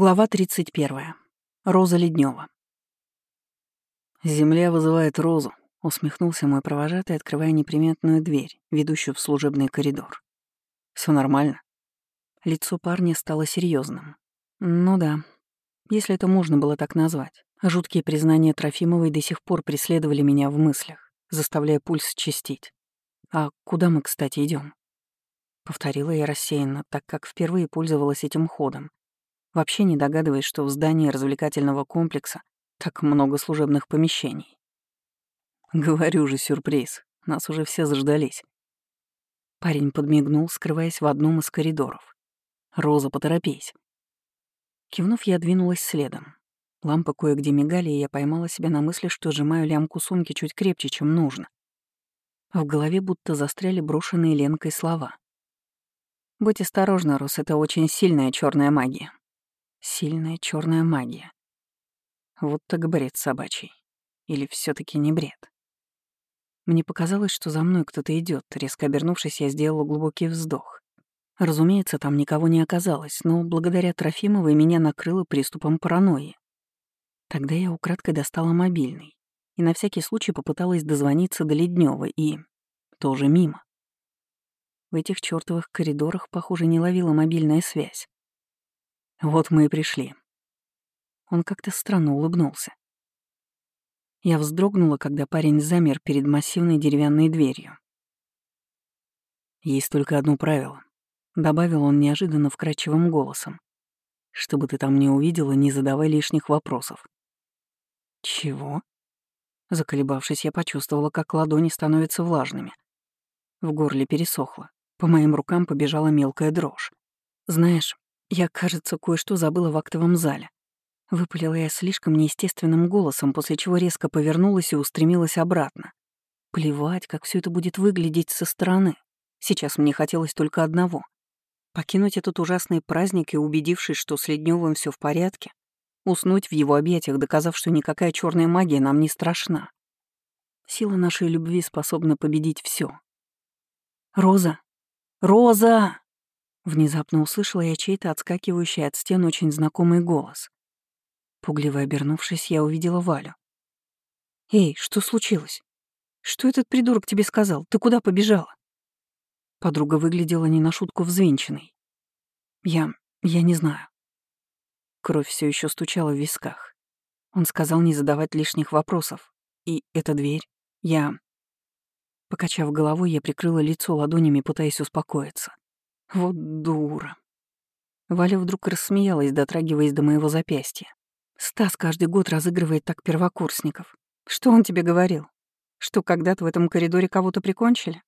Глава 31. Роза Леднева. «Земля вызывает розу», — усмехнулся мой провожатый, открывая неприметную дверь, ведущую в служебный коридор. Все нормально?» Лицо парня стало серьезным. Ну да, если это можно было так назвать. Жуткие признания Трофимовой до сих пор преследовали меня в мыслях, заставляя пульс чистить. «А куда мы, кстати, идем? Повторила я рассеянно, так как впервые пользовалась этим ходом вообще не догадываясь, что в здании развлекательного комплекса так много служебных помещений. Говорю же, сюрприз. Нас уже все заждались. Парень подмигнул, скрываясь в одном из коридоров. «Роза, поторопись». Кивнув, я двинулась следом. Лампы кое-где мигали, и я поймала себя на мысли, что сжимаю лямку сумки чуть крепче, чем нужно. В голове будто застряли брошенные Ленкой слова. «Будь осторожна, Рос, это очень сильная черная магия. Сильная черная магия. Вот так бред собачий. Или все таки не бред? Мне показалось, что за мной кто-то идет. Резко обернувшись, я сделала глубокий вздох. Разумеется, там никого не оказалось, но благодаря Трофимовой меня накрыло приступом паранойи. Тогда я украдкой достала мобильный и на всякий случай попыталась дозвониться до Леднева и... тоже мимо. В этих чертовых коридорах, похоже, не ловила мобильная связь. Вот мы и пришли. Он как-то странно улыбнулся. Я вздрогнула, когда парень замер перед массивной деревянной дверью. «Есть только одно правило», — добавил он неожиданно вкрадчивым голосом. «Чтобы ты там не увидела, не задавай лишних вопросов». «Чего?» Заколебавшись, я почувствовала, как ладони становятся влажными. В горле пересохло. По моим рукам побежала мелкая дрожь. «Знаешь, я, кажется, кое-что забыла в актовом зале. Выпалила я слишком неестественным голосом, после чего резко повернулась и устремилась обратно. Плевать, как все это будет выглядеть со стороны. Сейчас мне хотелось только одного — покинуть этот ужасный праздник и, убедившись, что с Ледневым все в порядке, уснуть в его объятиях, доказав, что никакая черная магия нам не страшна. Сила нашей любви способна победить все. «Роза! Роза!» Внезапно услышала я чей-то отскакивающий от стен очень знакомый голос. Пугливо обернувшись, я увидела Валю. «Эй, что случилось? Что этот придурок тебе сказал? Ты куда побежала?» Подруга выглядела не на шутку взвинченной. «Я... я не знаю». Кровь все еще стучала в висках. Он сказал не задавать лишних вопросов. И эта дверь... Я... Покачав головой, я прикрыла лицо ладонями, пытаясь успокоиться. Вот дура. Валя вдруг рассмеялась, дотрагиваясь до моего запястья. Стас каждый год разыгрывает так первокурсников. Что он тебе говорил? Что когда-то в этом коридоре кого-то прикончили?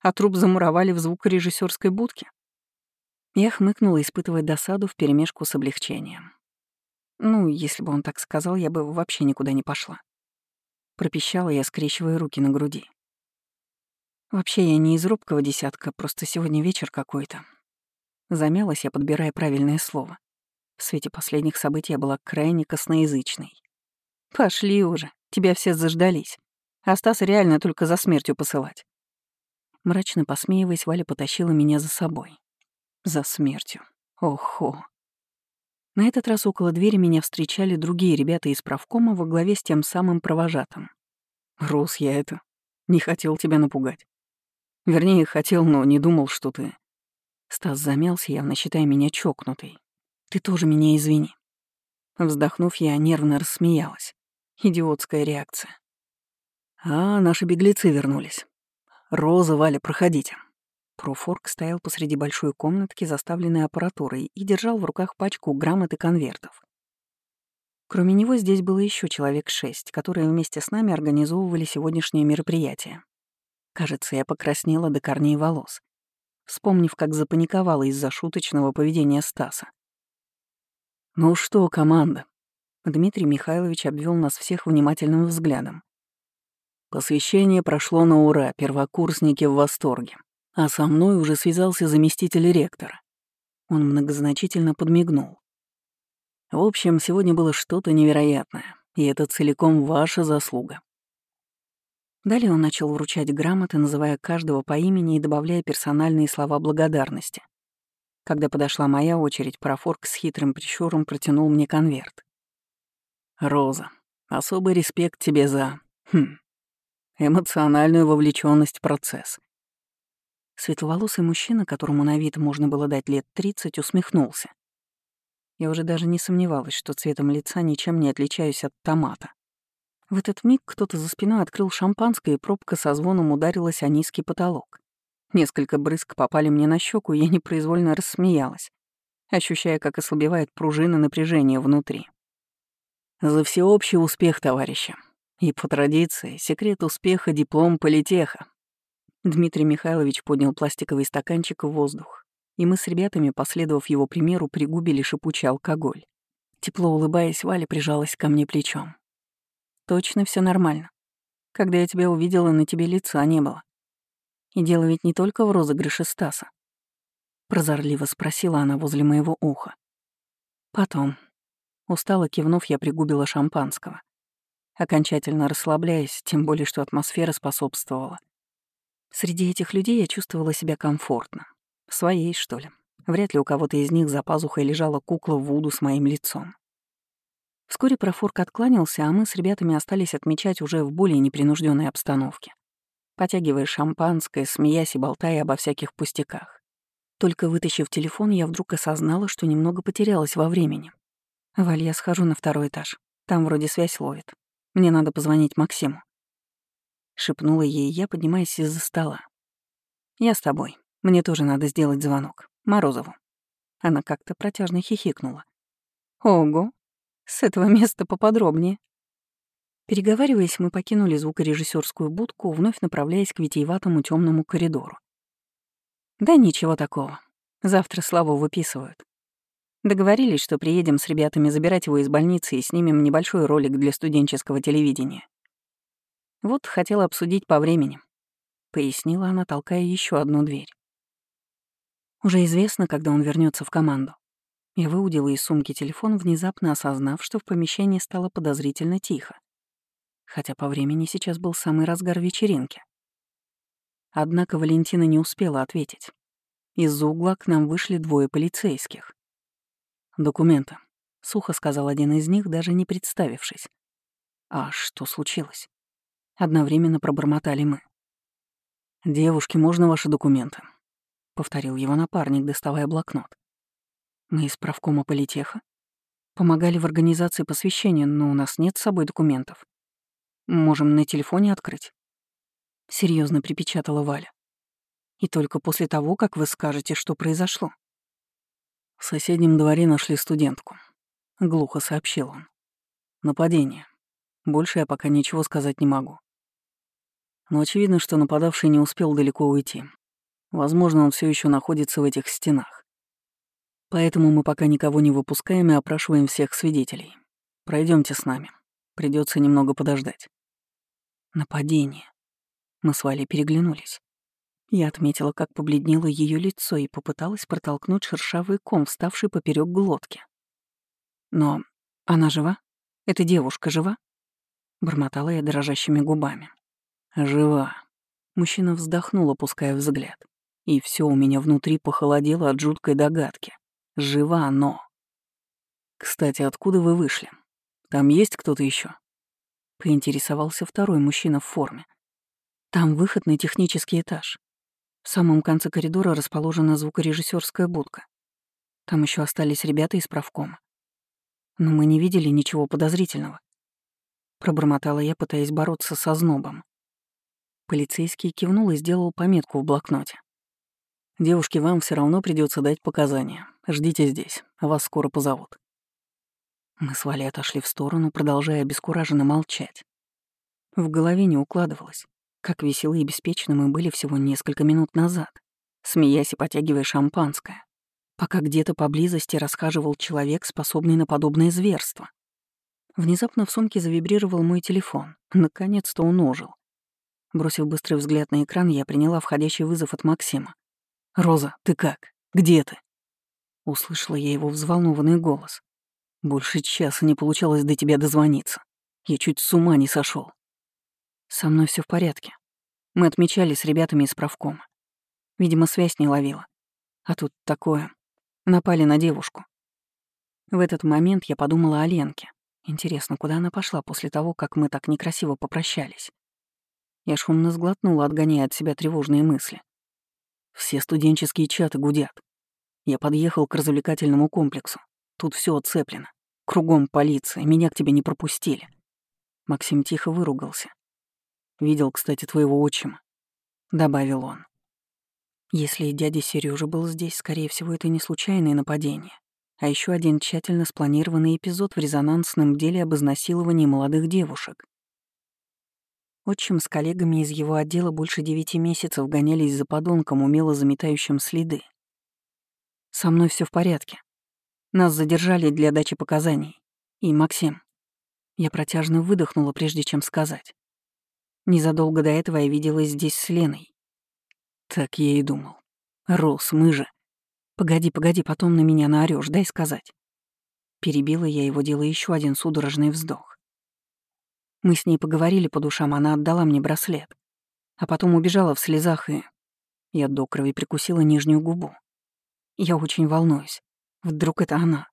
А труп замуровали в звукорежиссерской будке? Я хмыкнула, испытывая досаду вперемешку с облегчением. Ну, если бы он так сказал, я бы вообще никуда не пошла. Пропищала я, скрещивая руки на груди. Вообще я не из робкого десятка, просто сегодня вечер какой-то. Замялась я, подбирая правильное слово. В свете последних событий я была крайне косноязычной. «Пошли уже, тебя все заждались. А реально только за смертью посылать». Мрачно посмеиваясь, Валя потащила меня за собой. За смертью. Охо. На этот раз около двери меня встречали другие ребята из правкома во главе с тем самым провожатым. «Рос, я это... Не хотел тебя напугать. Вернее, хотел, но не думал, что ты...» Стас замялся, явно считая меня чокнутой. «Ты тоже меня извини». Вздохнув, я нервно рассмеялась. Идиотская реакция. «А, наши беглецы вернулись. Роза, Валя, проходите». Профорк стоял посреди большой комнатки, заставленной аппаратурой, и держал в руках пачку грамот и конвертов. Кроме него здесь было еще человек шесть, которые вместе с нами организовывали сегодняшнее мероприятие. Кажется, я покраснела до корней волос, вспомнив, как запаниковала из-за шуточного поведения Стаса. «Ну что, команда?» Дмитрий Михайлович обвел нас всех внимательным взглядом. Посвящение прошло на ура, первокурсники в восторге. А со мной уже связался заместитель ректора. Он многозначительно подмигнул. В общем, сегодня было что-то невероятное, и это целиком ваша заслуга. Далее он начал вручать грамоты, называя каждого по имени и добавляя персональные слова благодарности. Когда подошла моя очередь, профорк с хитрым прищуром протянул мне конверт. «Роза, особый респект тебе за... Хм, эмоциональную вовлеченность в процесс». Светловолосый мужчина, которому на вид можно было дать лет 30, усмехнулся. Я уже даже не сомневалась, что цветом лица ничем не отличаюсь от томата. В этот миг кто-то за спиной открыл шампанское, и пробка со звоном ударилась о низкий потолок. Несколько брызг попали мне на щеку, и я непроизвольно рассмеялась, ощущая, как ослабевает пружина напряжения внутри. За всеобщий успех, товарищи. И по традиции, секрет успеха — диплом политеха. Дмитрий Михайлович поднял пластиковый стаканчик в воздух, и мы с ребятами, последовав его примеру, пригубили шипучий алкоголь. Тепло улыбаясь, Валя прижалась ко мне плечом. «Точно все нормально. Когда я тебя увидела, на тебе лица не было. И дело ведь не только в розыгрыше Стаса. Прозорливо спросила она возле моего уха. Потом. Устало кивнув, я пригубила шампанского. Окончательно расслабляясь, тем более, что атмосфера способствовала. Среди этих людей я чувствовала себя комфортно. Своей, что ли. Вряд ли у кого-то из них за пазухой лежала кукла Вуду с моим лицом. Вскоре профорк откланялся, а мы с ребятами остались отмечать уже в более непринужденной обстановке потягивая шампанское, смеясь и болтая обо всяких пустяках. Только вытащив телефон, я вдруг осознала, что немного потерялась во времени. «Валь, я схожу на второй этаж. Там вроде связь ловит. Мне надо позвонить Максиму». Шепнула ей я, поднимаясь из-за стола. «Я с тобой. Мне тоже надо сделать звонок. Морозову». Она как-то протяжно хихикнула. «Ого! С этого места поподробнее». Переговариваясь, мы покинули звукорежиссерскую будку, вновь направляясь к витиеватому темному коридору. Да ничего такого. Завтра Славу выписывают. Договорились, что приедем с ребятами забирать его из больницы и снимем небольшой ролик для студенческого телевидения. Вот хотела обсудить по времени, пояснила она, толкая еще одну дверь. Уже известно, когда он вернется в команду. Я выудила из сумки телефон, внезапно осознав, что в помещении стало подозрительно тихо хотя по времени сейчас был самый разгар вечеринки. Однако Валентина не успела ответить. Из-за угла к нам вышли двое полицейских. «Документы», — сухо сказал один из них, даже не представившись. «А что случилось?» Одновременно пробормотали мы. «Девушки, можно ваши документы?» — повторил его напарник, доставая блокнот. «Мы из правкома политеха. Помогали в организации посвящения, но у нас нет с собой документов. Можем на телефоне открыть. Серьезно припечатала Валя. И только после того, как вы скажете, что произошло. В соседнем дворе нашли студентку. Глухо сообщил он. Нападение. Больше я пока ничего сказать не могу. Но очевидно, что нападавший не успел далеко уйти. Возможно, он все еще находится в этих стенах. Поэтому мы пока никого не выпускаем и опрашиваем всех свидетелей. Пройдемте с нами. Придется немного подождать. Нападение. Мы с Валей переглянулись. Я отметила, как побледнело ее лицо и попыталась протолкнуть шершавый ком, вставший поперек глотки. Но она жива? Эта девушка жива? Бормотала я дрожащими губами. Жива. Мужчина вздохнул, опуская взгляд. И все у меня внутри похолодело от жуткой догадки. Жива, но... Кстати, откуда вы вышли? Там есть кто-то еще? Поинтересовался второй мужчина в форме. Там выход на технический этаж. В самом конце коридора расположена звукорежиссерская будка. Там еще остались ребята из правкома. Но мы не видели ничего подозрительного. Пробормотала я, пытаясь бороться со знобом. Полицейский кивнул и сделал пометку в блокноте. «Девушке, вам все равно придется дать показания. Ждите здесь, вас скоро позовут». Мы с Валей отошли в сторону, продолжая обескураженно молчать. В голове не укладывалось, как веселы и беспечны мы были всего несколько минут назад, смеясь и потягивая шампанское, пока где-то поблизости расхаживал человек, способный на подобное зверство. Внезапно в сумке завибрировал мой телефон. Наконец-то он ожил. Бросив быстрый взгляд на экран, я приняла входящий вызов от Максима. «Роза, ты как? Где ты?» Услышала я его взволнованный голос. Больше часа не получалось до тебя дозвониться. Я чуть с ума не сошел. Со мной все в порядке. Мы отмечали с ребятами из правкома. Видимо, связь не ловила. А тут такое. Напали на девушку. В этот момент я подумала о Ленке. Интересно, куда она пошла после того, как мы так некрасиво попрощались? Я шумно сглотнула, отгоняя от себя тревожные мысли. Все студенческие чаты гудят. Я подъехал к развлекательному комплексу. Тут все оцеплено. Кругом полиция, меня к тебе не пропустили. Максим тихо выругался. Видел, кстати, твоего отчима. Добавил он. Если дядя Сережа был здесь, скорее всего, это не случайное нападение, а еще один тщательно спланированный эпизод в резонансном деле об изнасиловании молодых девушек. Отчим с коллегами из его отдела больше девяти месяцев гонялись за подонком, умело заметающим следы. Со мной все в порядке. Нас задержали для дачи показаний. И Максим. Я протяжно выдохнула, прежде чем сказать. Незадолго до этого я виделась здесь с Леной. Так я и думал. Рос, мы же. Погоди, погоди, потом на меня наорёшь, дай сказать. Перебила я его, делая еще один судорожный вздох. Мы с ней поговорили по душам, она отдала мне браслет. А потом убежала в слезах и... Я до крови прикусила нижнюю губу. Я очень волнуюсь. Вдруг это она?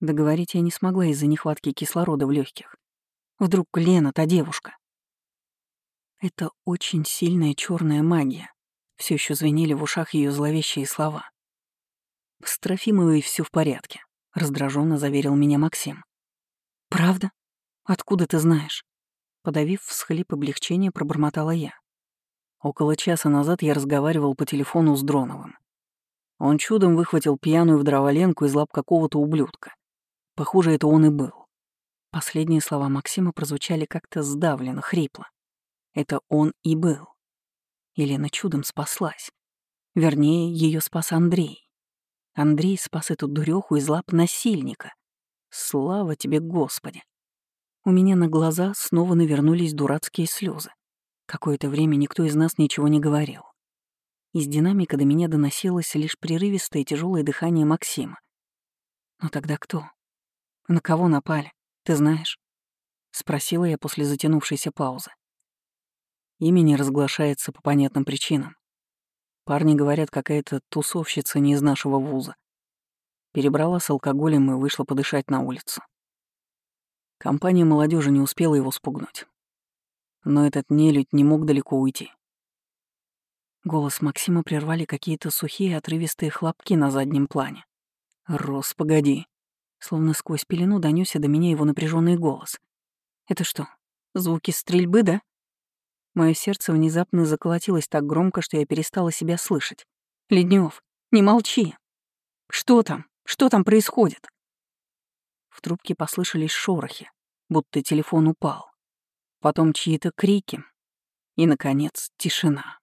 Договорить я не смогла из-за нехватки кислорода в легких. Вдруг Лена, та девушка. Это очень сильная черная магия. Все еще звенели в ушах ее зловещие слова. С Трофимовой все в порядке, раздраженно заверил меня Максим. Правда? Откуда ты знаешь? Подавив всхлип облегчения, пробормотала я. Около часа назад я разговаривал по телефону с Дроновым. Он чудом выхватил пьяную вдроволенку из лап какого-то ублюдка. Похоже, это он и был. Последние слова Максима прозвучали как-то сдавленно, хрипло. Это он и был. Елена чудом спаслась. Вернее, ее спас Андрей. Андрей спас эту дуреху из лап насильника. Слава тебе, Господи! У меня на глаза снова навернулись дурацкие слезы. Какое-то время никто из нас ничего не говорил. Из динамика до меня доносилось лишь прерывистое тяжелое дыхание Максима. «Но тогда кто? На кого напали? Ты знаешь?» — спросила я после затянувшейся паузы. Имя не разглашается по понятным причинам. Парни говорят, какая-то тусовщица не из нашего вуза. Перебрала с алкоголем и вышла подышать на улицу. Компания молодежи не успела его спугнуть. Но этот нелюдь не мог далеко уйти. Голос Максима прервали какие-то сухие отрывистые хлопки на заднем плане. «Рос, погоди!» Словно сквозь пелену донёсся до меня его напряженный голос. «Это что, звуки стрельбы, да?» Мое сердце внезапно заколотилось так громко, что я перестала себя слышать. «Леднев, не молчи! Что там? Что там происходит?» В трубке послышались шорохи, будто телефон упал. Потом чьи-то крики. И, наконец, тишина.